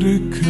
kırık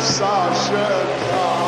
Sasha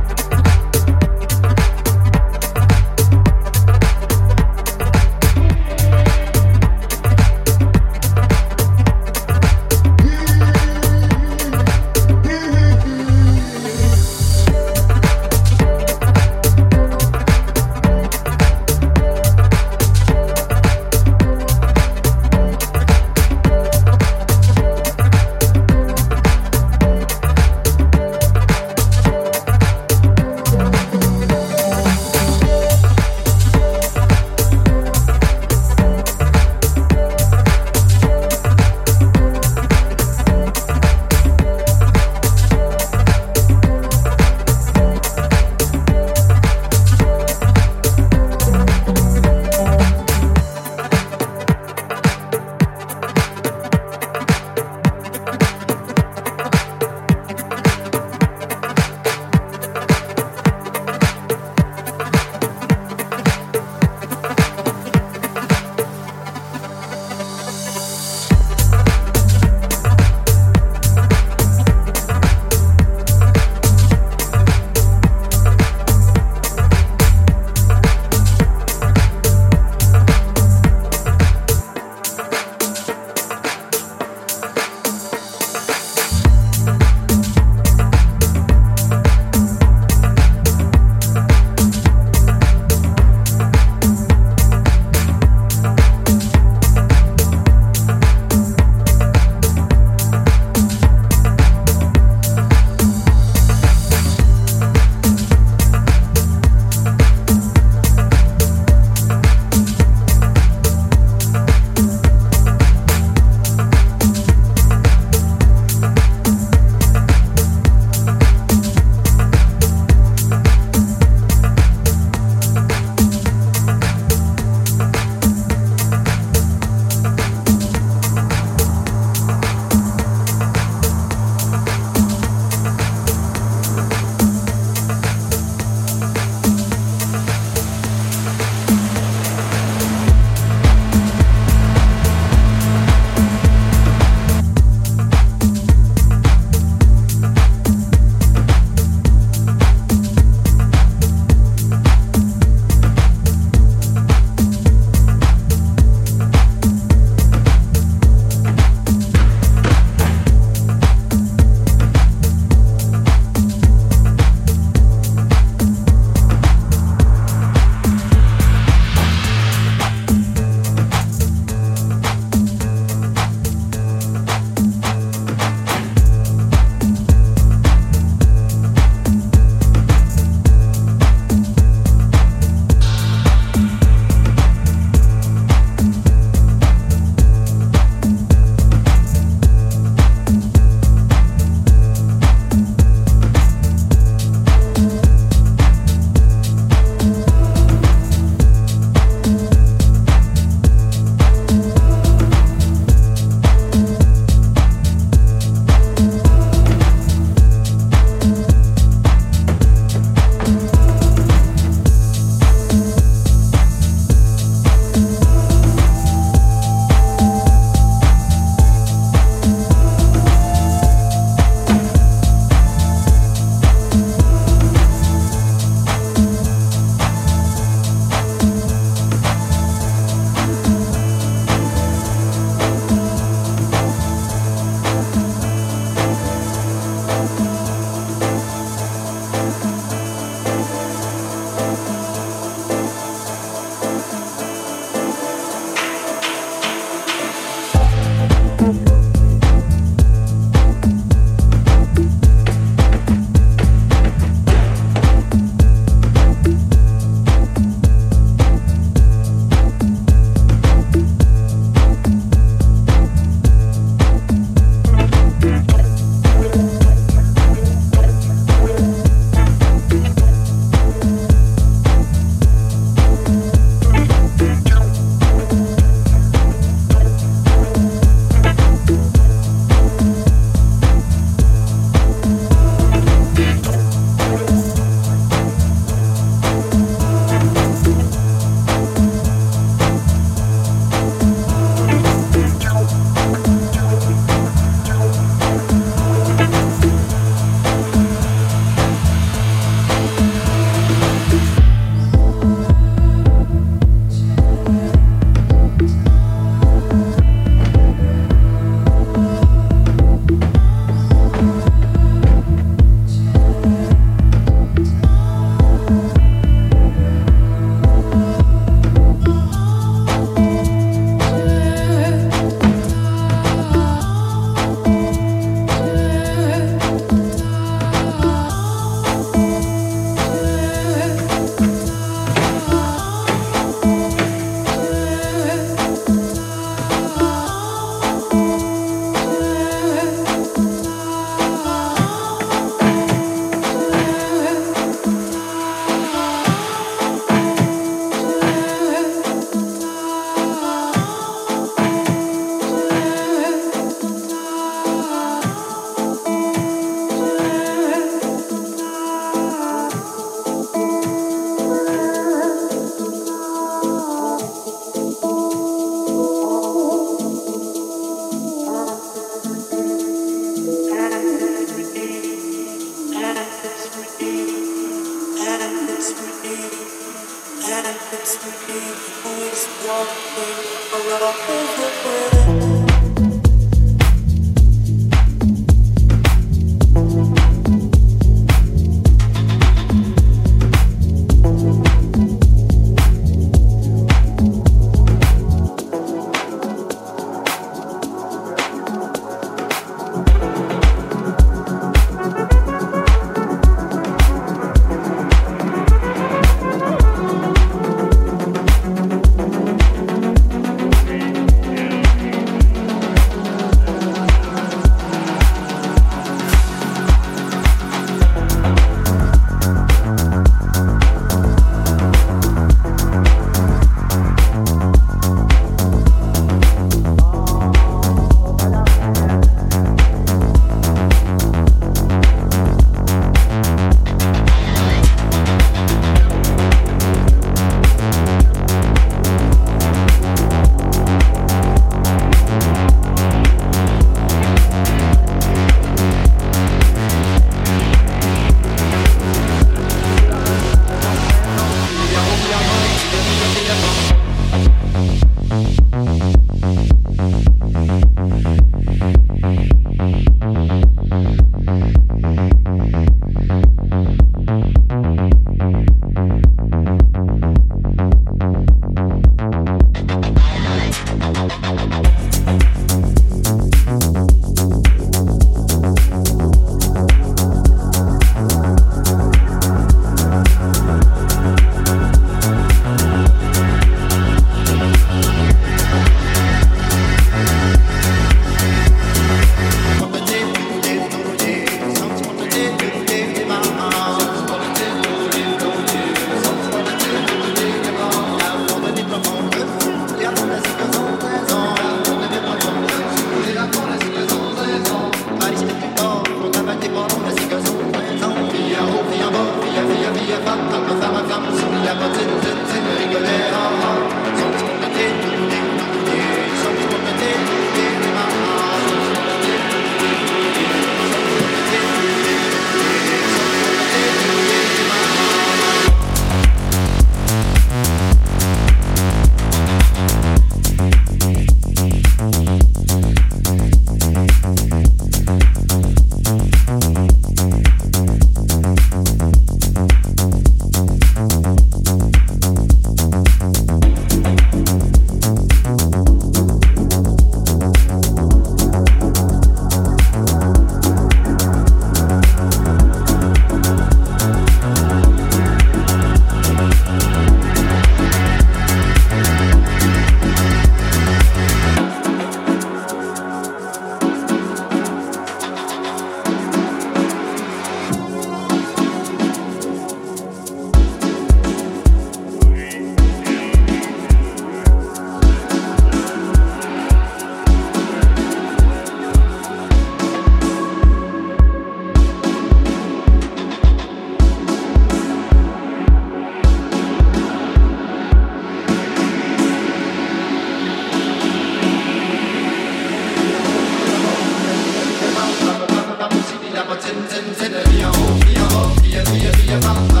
Give up.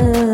love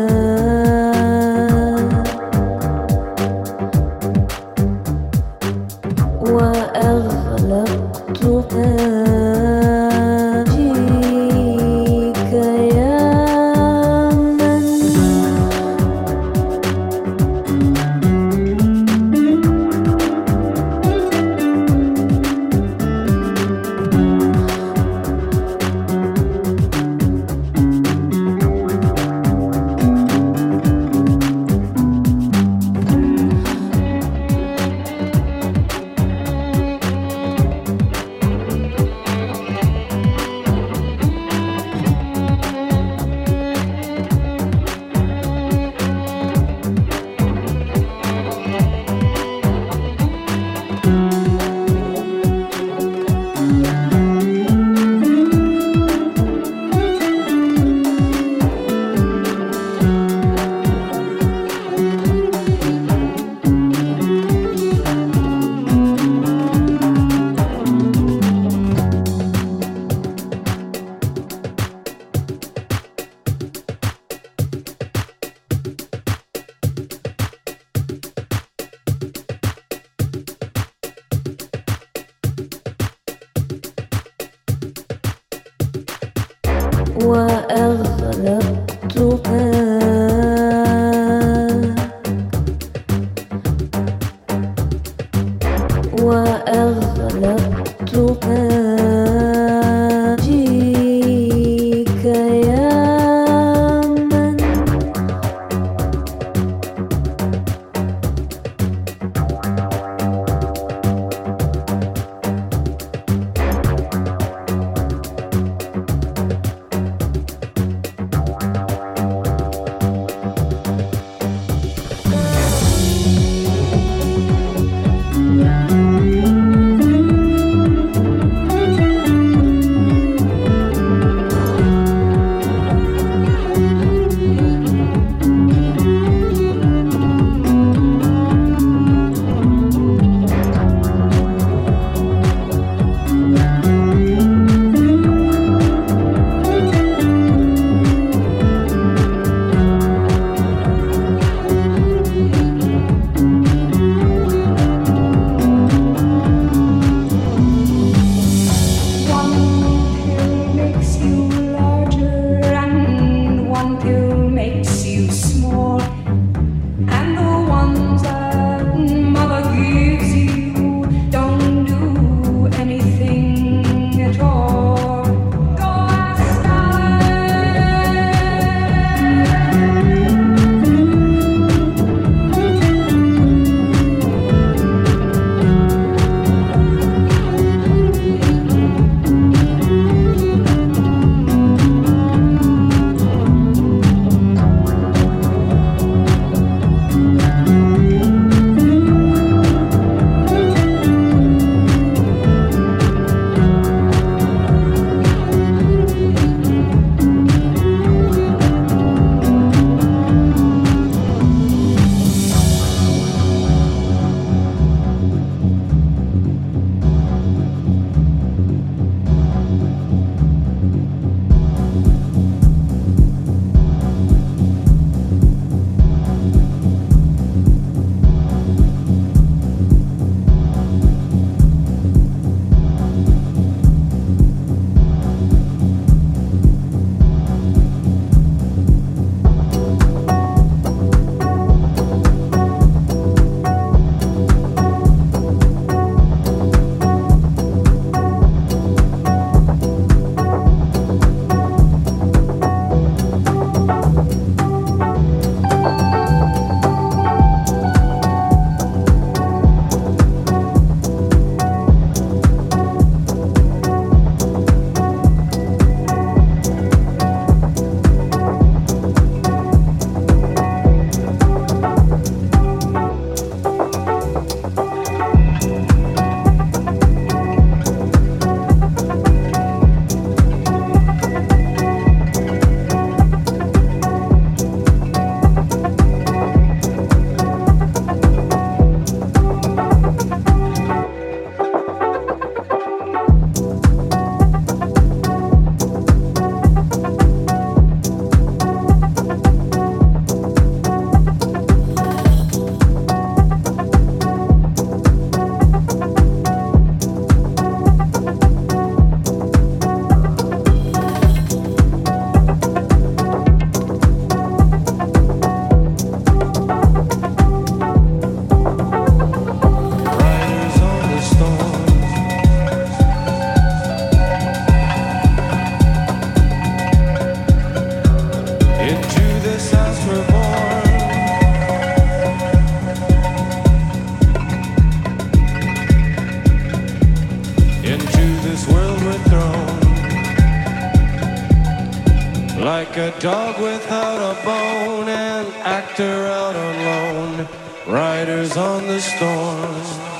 Like a dog without a bone, an actor out on loan, riders on the storm.